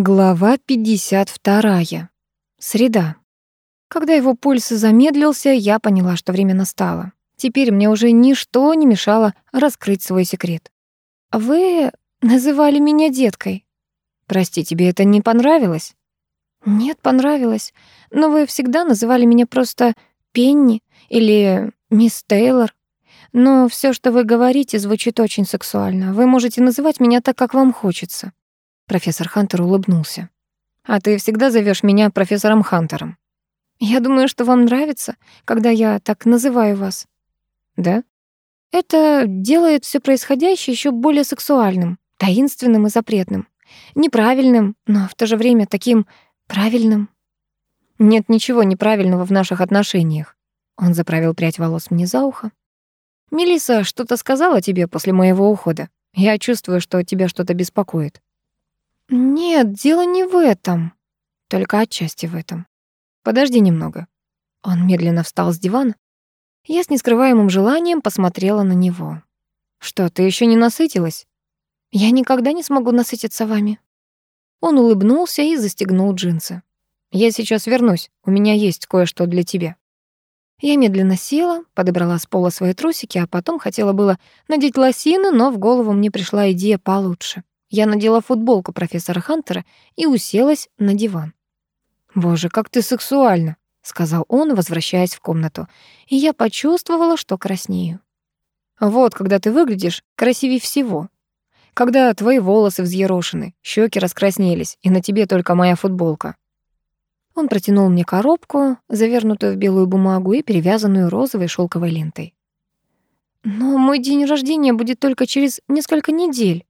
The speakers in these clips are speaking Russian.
Глава 52. Среда. Когда его пульс замедлился, я поняла, что время настало. Теперь мне уже ничто не мешало раскрыть свой секрет. «Вы называли меня деткой». «Прости, тебе это не понравилось?» «Нет, понравилось. Но вы всегда называли меня просто Пенни или мисс Тейлор. Но все, что вы говорите, звучит очень сексуально. Вы можете называть меня так, как вам хочется». Профессор Хантер улыбнулся. «А ты всегда зовешь меня профессором Хантером?» «Я думаю, что вам нравится, когда я так называю вас». «Да?» «Это делает все происходящее еще более сексуальным, таинственным и запретным. Неправильным, но в то же время таким правильным». «Нет ничего неправильного в наших отношениях». Он заправил прядь волос мне за ухо. Мелиса что-то сказала тебе после моего ухода? Я чувствую, что тебя что-то беспокоит». «Нет, дело не в этом. Только отчасти в этом. Подожди немного». Он медленно встал с дивана. Я с нескрываемым желанием посмотрела на него. «Что, ты еще не насытилась?» «Я никогда не смогу насытиться вами». Он улыбнулся и застегнул джинсы. «Я сейчас вернусь. У меня есть кое-что для тебя». Я медленно села, подобрала с пола свои трусики, а потом хотела было надеть лосины, но в голову мне пришла идея получше. Я надела футболку профессора Хантера и уселась на диван. «Боже, как ты сексуальна!» — сказал он, возвращаясь в комнату. И я почувствовала, что краснею. «Вот, когда ты выглядишь красивее всего. Когда твои волосы взъерошены, щеки раскраснелись, и на тебе только моя футболка». Он протянул мне коробку, завернутую в белую бумагу и перевязанную розовой шелковой лентой. «Но мой день рождения будет только через несколько недель»,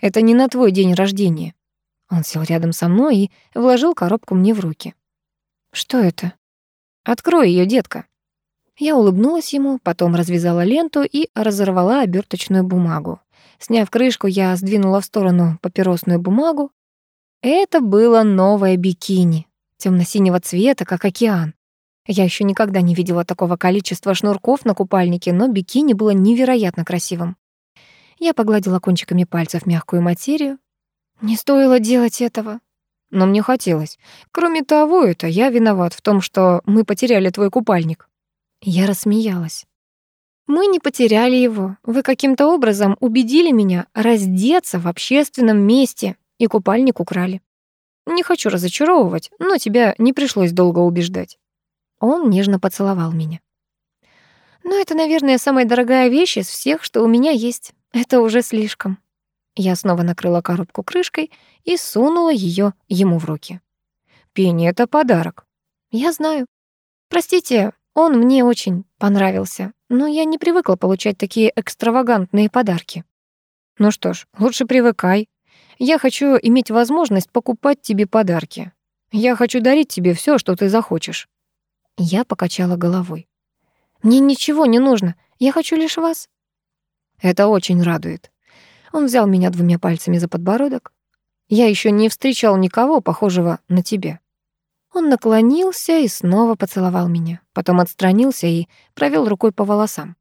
это не на твой день рождения». Он сел рядом со мной и вложил коробку мне в руки. «Что это?» «Открой ее, детка». Я улыбнулась ему, потом развязала ленту и разорвала оберточную бумагу. Сняв крышку, я сдвинула в сторону папиросную бумагу. Это было новое бикини, темно синего цвета, как океан. Я еще никогда не видела такого количества шнурков на купальнике, но бикини было невероятно красивым. Я погладила кончиками пальцев мягкую материю. Не стоило делать этого. Но мне хотелось. Кроме того, это я виноват в том, что мы потеряли твой купальник. Я рассмеялась. Мы не потеряли его. Вы каким-то образом убедили меня раздеться в общественном месте, и купальник украли. Не хочу разочаровывать, но тебя не пришлось долго убеждать. Он нежно поцеловал меня. Но это, наверное, самая дорогая вещь из всех, что у меня есть. Это уже слишком. Я снова накрыла коробку крышкой и сунула ее ему в руки. Пенни — это подарок. Я знаю. Простите, он мне очень понравился, но я не привыкла получать такие экстравагантные подарки. Ну что ж, лучше привыкай. Я хочу иметь возможность покупать тебе подарки. Я хочу дарить тебе все, что ты захочешь. Я покачала головой. Мне ничего не нужно. Я хочу лишь вас. Это очень радует. Он взял меня двумя пальцами за подбородок. Я еще не встречал никого похожего на тебя. Он наклонился и снова поцеловал меня, потом отстранился и провел рукой по волосам.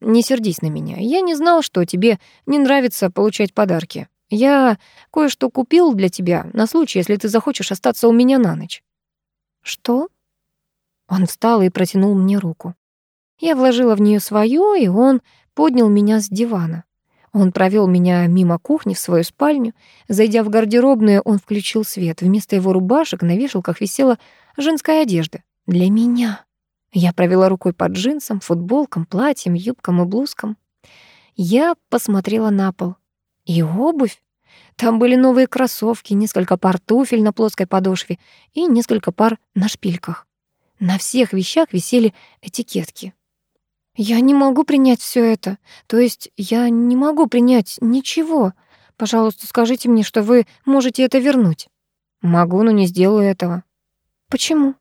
Не сердись на меня. Я не знал, что тебе не нравится получать подарки. Я кое-что купил для тебя на случай, если ты захочешь остаться у меня на ночь. Что? Он встал и протянул мне руку. Я вложила в нее свою, и он поднял меня с дивана. Он провел меня мимо кухни в свою спальню. Зайдя в гардеробную, он включил свет. Вместо его рубашек на вешалках висела женская одежда. Для меня. Я провела рукой по джинсам, футболкам, платьям, юбкам и блузкам. Я посмотрела на пол. И обувь. Там были новые кроссовки, несколько пар туфель на плоской подошве и несколько пар на шпильках. На всех вещах висели этикетки. Я не могу принять все это. То есть я не могу принять ничего. Пожалуйста, скажите мне, что вы можете это вернуть. Могу, но не сделаю этого. Почему?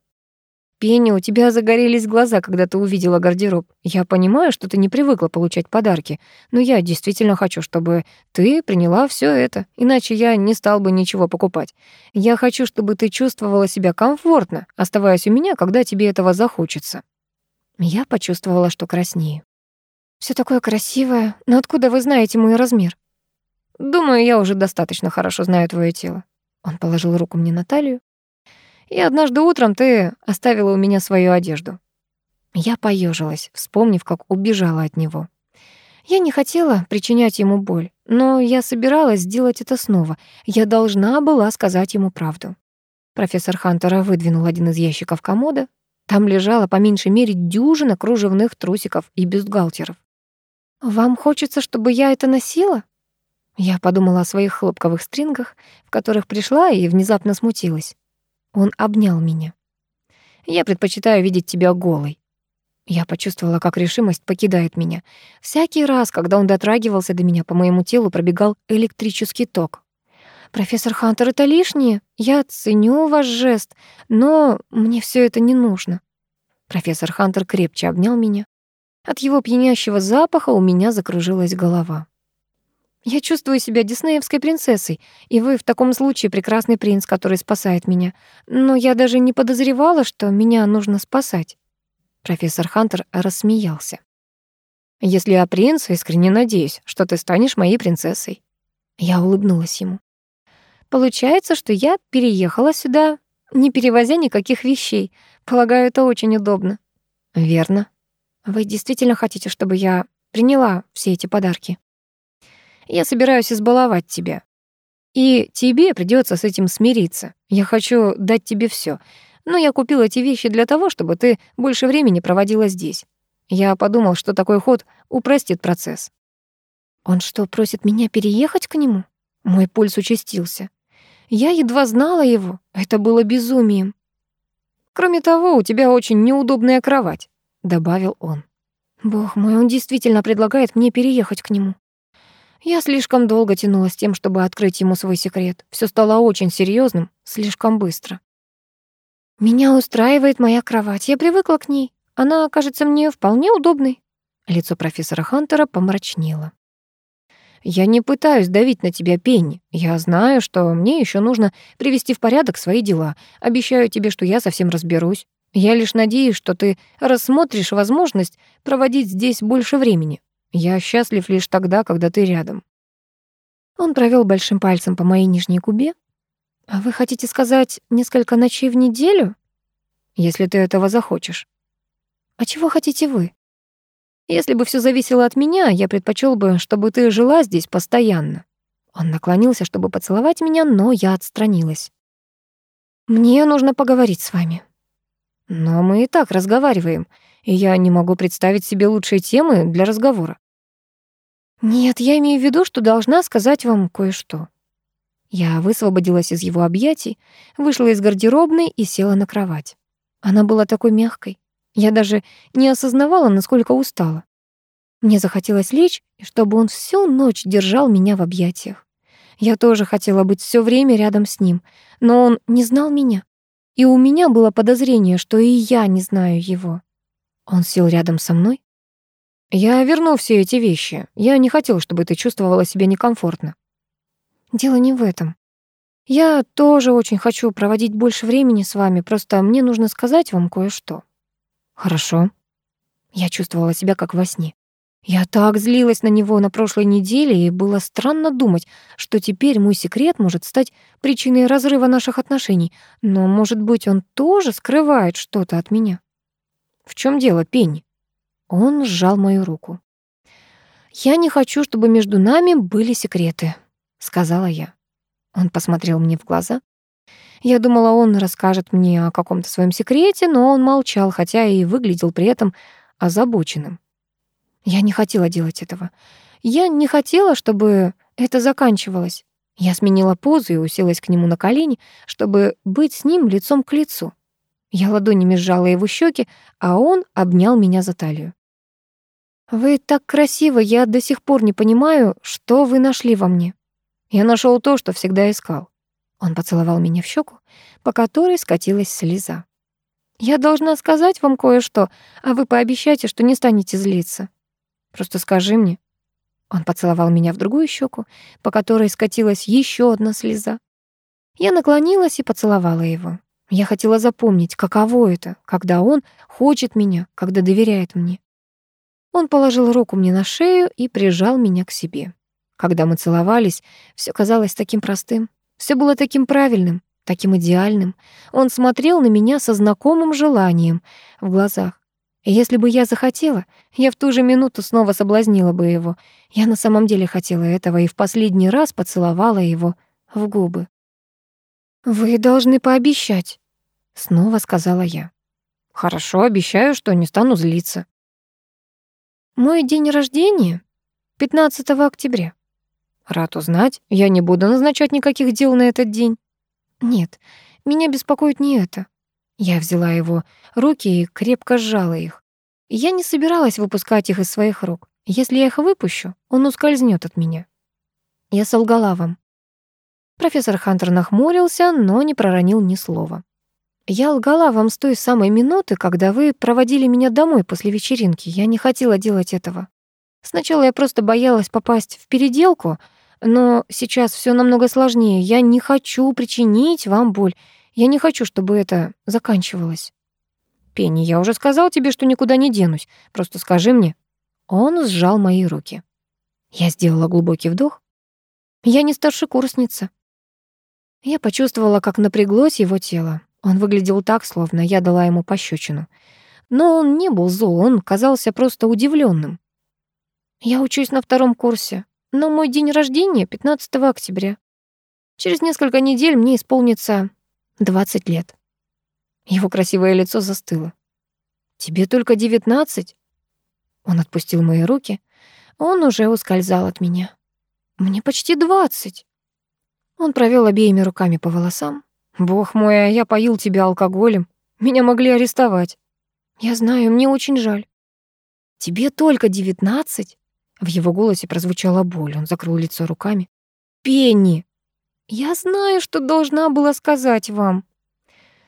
Пенни, у тебя загорелись глаза, когда ты увидела гардероб. Я понимаю, что ты не привыкла получать подарки, но я действительно хочу, чтобы ты приняла все это, иначе я не стал бы ничего покупать. Я хочу, чтобы ты чувствовала себя комфортно, оставаясь у меня, когда тебе этого захочется. Я почувствовала, что краснею. Все такое красивое, но откуда вы знаете мой размер? Думаю, я уже достаточно хорошо знаю твое тело. Он положил руку мне на талию. «И однажды утром ты оставила у меня свою одежду». Я поежилась, вспомнив, как убежала от него. Я не хотела причинять ему боль, но я собиралась сделать это снова. Я должна была сказать ему правду. Профессор Хантера выдвинул один из ящиков комода. Там лежала по меньшей мере дюжина кружевных трусиков и бюстгальтеров. «Вам хочется, чтобы я это носила?» Я подумала о своих хлопковых стрингах, в которых пришла и внезапно смутилась. Он обнял меня. «Я предпочитаю видеть тебя голой». Я почувствовала, как решимость покидает меня. Всякий раз, когда он дотрагивался до меня, по моему телу пробегал электрический ток. «Профессор Хантер, это лишнее. Я ценю ваш жест, но мне все это не нужно». Профессор Хантер крепче обнял меня. От его пьянящего запаха у меня закружилась голова. Я чувствую себя диснеевской принцессой, и вы в таком случае прекрасный принц, который спасает меня. Но я даже не подозревала, что меня нужно спасать. Профессор Хантер рассмеялся. Если я принц, искренне надеюсь, что ты станешь моей принцессой. Я улыбнулась ему. Получается, что я переехала сюда, не перевозя никаких вещей. Полагаю, это очень удобно. Верно. Вы действительно хотите, чтобы я приняла все эти подарки? Я собираюсь избаловать тебя. И тебе придется с этим смириться. Я хочу дать тебе все, но я купил эти вещи для того, чтобы ты больше времени проводила здесь. Я подумал, что такой ход упростит процесс. Он что, просит меня переехать к нему? Мой пульс участился. Я едва знала его. Это было безумием. Кроме того, у тебя очень неудобная кровать, добавил он. Бог мой, он действительно предлагает мне переехать к нему. Я слишком долго тянула с тем, чтобы открыть ему свой секрет. Все стало очень серьезным, слишком быстро. Меня устраивает моя кровать. Я привыкла к ней. Она кажется мне вполне удобной. Лицо профессора Хантера помрачнело. Я не пытаюсь давить на тебя, Пенни. Я знаю, что мне еще нужно привести в порядок свои дела. Обещаю тебе, что я совсем разберусь. Я лишь надеюсь, что ты рассмотришь возможность проводить здесь больше времени. Я счастлив лишь тогда, когда ты рядом. Он провел большим пальцем по моей нижней губе. А вы хотите сказать несколько ночей в неделю? Если ты этого захочешь. А чего хотите вы? Если бы все зависело от меня, я предпочел бы, чтобы ты жила здесь постоянно. Он наклонился, чтобы поцеловать меня, но я отстранилась. Мне нужно поговорить с вами. Но мы и так разговариваем, и я не могу представить себе лучшей темы для разговора. «Нет, я имею в виду, что должна сказать вам кое-что». Я высвободилась из его объятий, вышла из гардеробной и села на кровать. Она была такой мягкой. Я даже не осознавала, насколько устала. Мне захотелось лечь, чтобы он всю ночь держал меня в объятиях. Я тоже хотела быть все время рядом с ним, но он не знал меня. И у меня было подозрение, что и я не знаю его. Он сел рядом со мной, «Я верну все эти вещи. Я не хотел, чтобы ты чувствовала себя некомфортно». «Дело не в этом. Я тоже очень хочу проводить больше времени с вами, просто мне нужно сказать вам кое-что». «Хорошо». Я чувствовала себя как во сне. Я так злилась на него на прошлой неделе, и было странно думать, что теперь мой секрет может стать причиной разрыва наших отношений, но, может быть, он тоже скрывает что-то от меня. В чем дело, Пенни? Он сжал мою руку. «Я не хочу, чтобы между нами были секреты», — сказала я. Он посмотрел мне в глаза. Я думала, он расскажет мне о каком-то своем секрете, но он молчал, хотя и выглядел при этом озабоченным. Я не хотела делать этого. Я не хотела, чтобы это заканчивалось. Я сменила позу и уселась к нему на колени, чтобы быть с ним лицом к лицу. Я ладонями сжала его щеки, а он обнял меня за талию. «Вы так красивы, я до сих пор не понимаю, что вы нашли во мне». Я нашел то, что всегда искал. Он поцеловал меня в щеку, по которой скатилась слеза. «Я должна сказать вам кое-что, а вы пообещайте, что не станете злиться. Просто скажи мне». Он поцеловал меня в другую щеку, по которой скатилась еще одна слеза. Я наклонилась и поцеловала его. Я хотела запомнить, каково это, когда он хочет меня, когда доверяет мне. Он положил руку мне на шею и прижал меня к себе. Когда мы целовались, все казалось таким простым. Все было таким правильным, таким идеальным. Он смотрел на меня со знакомым желанием в глазах. И если бы я захотела, я в ту же минуту снова соблазнила бы его. Я на самом деле хотела этого и в последний раз поцеловала его в губы. «Вы должны пообещать», — снова сказала я. «Хорошо, обещаю, что не стану злиться». «Мой день рождения — 15 октября». «Рад узнать. Я не буду назначать никаких дел на этот день». «Нет, меня беспокоит не это. Я взяла его руки и крепко сжала их. Я не собиралась выпускать их из своих рук. Если я их выпущу, он ускользнет от меня. Я солгала вам. Профессор Хантер нахмурился, но не проронил ни слова. Я лгала вам с той самой минуты, когда вы проводили меня домой после вечеринки. Я не хотела делать этого. Сначала я просто боялась попасть в переделку, но сейчас все намного сложнее. Я не хочу причинить вам боль. Я не хочу, чтобы это заканчивалось. Пенни, я уже сказал тебе, что никуда не денусь. Просто скажи мне. Он сжал мои руки. Я сделала глубокий вдох. Я не старшекурсница. Я почувствовала, как напряглось его тело. Он выглядел так, словно я дала ему пощечину. Но он не был зол, он казался просто удивленным. Я учусь на втором курсе, но мой день рождения — 15 октября. Через несколько недель мне исполнится Двадцать лет. Его красивое лицо застыло. «Тебе только девятнадцать?» Он отпустил мои руки. Он уже ускользал от меня. «Мне почти двадцать». Он провел обеими руками по волосам. «Бог мой, а я поил тебя алкоголем. Меня могли арестовать». «Я знаю, мне очень жаль». «Тебе только девятнадцать?» В его голосе прозвучала боль. Он закрыл лицо руками. «Пенни!» «Я знаю, что должна была сказать вам.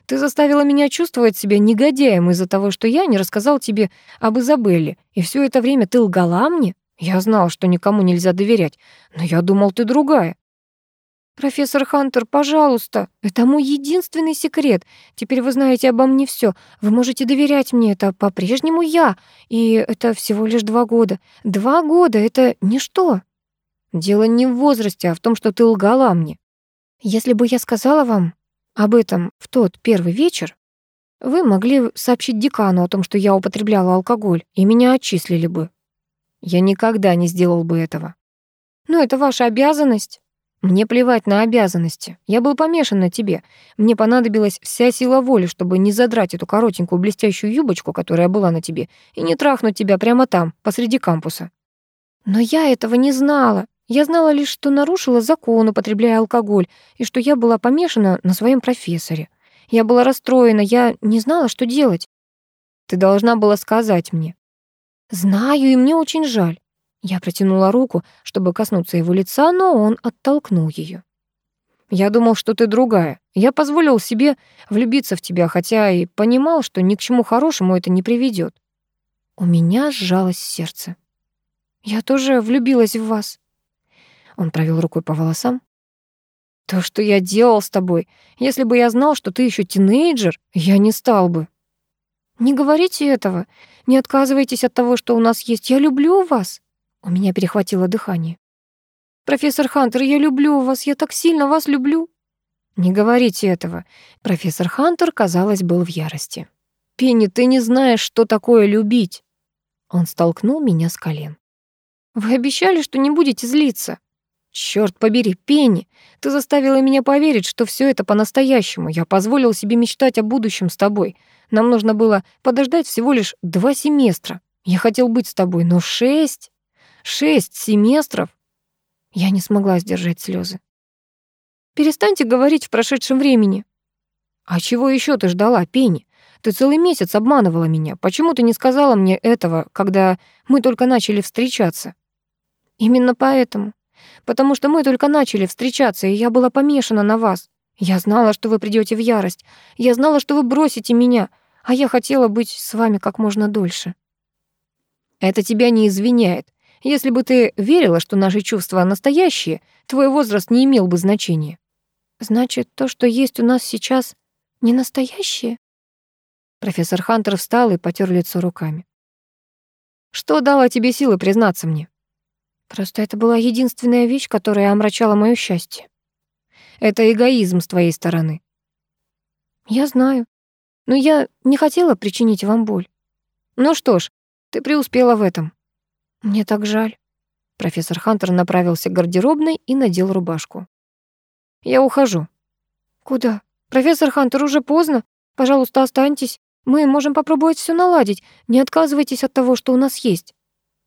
Ты заставила меня чувствовать себя негодяем из-за того, что я не рассказал тебе об Изабелле, и все это время ты лгала мне? Я знал, что никому нельзя доверять, но я думал, ты другая». «Профессор Хантер, пожалуйста, это мой единственный секрет. Теперь вы знаете обо мне все. Вы можете доверять мне, это по-прежнему я. И это всего лишь два года. Два года — это ничто. Дело не в возрасте, а в том, что ты лгала мне. Если бы я сказала вам об этом в тот первый вечер, вы могли сообщить декану о том, что я употребляла алкоголь, и меня отчислили бы. Я никогда не сделал бы этого. Но это ваша обязанность. Мне плевать на обязанности. Я был помешан на тебе. Мне понадобилась вся сила воли, чтобы не задрать эту коротенькую блестящую юбочку, которая была на тебе, и не трахнуть тебя прямо там, посреди кампуса. Но я этого не знала. Я знала лишь, что нарушила закон, употребляя алкоголь, и что я была помешана на своем профессоре. Я была расстроена, я не знала, что делать. Ты должна была сказать мне. Знаю, и мне очень жаль. Я протянула руку, чтобы коснуться его лица, но он оттолкнул ее. Я думал, что ты другая. Я позволил себе влюбиться в тебя, хотя и понимал, что ни к чему хорошему это не приведет. У меня сжалось сердце. Я тоже влюбилась в вас. Он провел рукой по волосам. То, что я делал с тобой, если бы я знал, что ты еще тинейджер, я не стал бы. Не говорите этого. Не отказывайтесь от того, что у нас есть. Я люблю вас. У меня перехватило дыхание. Профессор Хантер, я люблю вас. Я так сильно вас люблю. Не говорите этого. Профессор Хантер, казалось, был в ярости. Пенни, ты не знаешь, что такое любить. Он столкнул меня с колен. Вы обещали, что не будете злиться. Черт побери, Пенни, ты заставила меня поверить, что все это по-настоящему. Я позволил себе мечтать о будущем с тобой. Нам нужно было подождать всего лишь два семестра. Я хотел быть с тобой, но шесть... Шесть семестров... Я не смогла сдержать слезы. Перестаньте говорить в прошедшем времени. А чего еще ты ждала, Пенни? Ты целый месяц обманывала меня. Почему ты не сказала мне этого, когда мы только начали встречаться? Именно поэтому потому что мы только начали встречаться, и я была помешана на вас. Я знала, что вы придете в ярость. Я знала, что вы бросите меня, а я хотела быть с вами как можно дольше. Это тебя не извиняет. Если бы ты верила, что наши чувства настоящие, твой возраст не имел бы значения. Значит, то, что есть у нас сейчас, не настоящее? Профессор Хантер встал и потер лицо руками. Что дало тебе силы признаться мне? Просто это была единственная вещь, которая омрачала моё счастье. Это эгоизм с твоей стороны. Я знаю. Но я не хотела причинить вам боль. Ну что ж, ты преуспела в этом. Мне так жаль. Профессор Хантер направился к гардеробной и надел рубашку. Я ухожу. Куда? Профессор Хантер, уже поздно. Пожалуйста, останьтесь. Мы можем попробовать все наладить. Не отказывайтесь от того, что у нас есть.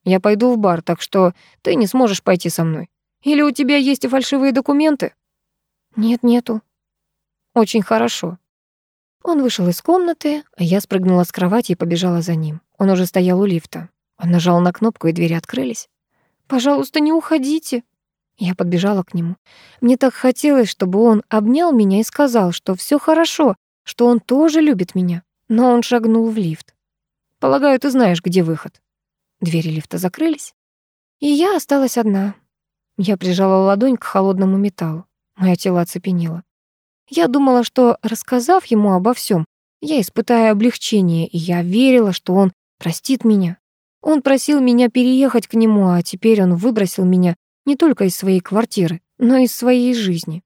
Я пойду в бар, так что ты не сможешь пойти со мной. Или у тебя есть фальшивые документы? Нет, нету. Очень хорошо. Он вышел из комнаты, а я спрыгнула с кровати и побежала за ним. Он уже стоял у лифта. Он нажал на кнопку, и двери открылись. «Пожалуйста, не уходите». Я подбежала к нему. Мне так хотелось, чтобы он обнял меня и сказал, что все хорошо, что он тоже любит меня. Но он шагнул в лифт. «Полагаю, ты знаешь, где выход». Двери лифта закрылись, и я осталась одна. Я прижала ладонь к холодному металлу. Мое тело оцепенело. Я думала, что, рассказав ему обо всем, я испытаю облегчение, и я верила, что он простит меня. Он просил меня переехать к нему, а теперь он выбросил меня не только из своей квартиры, но и из своей жизни.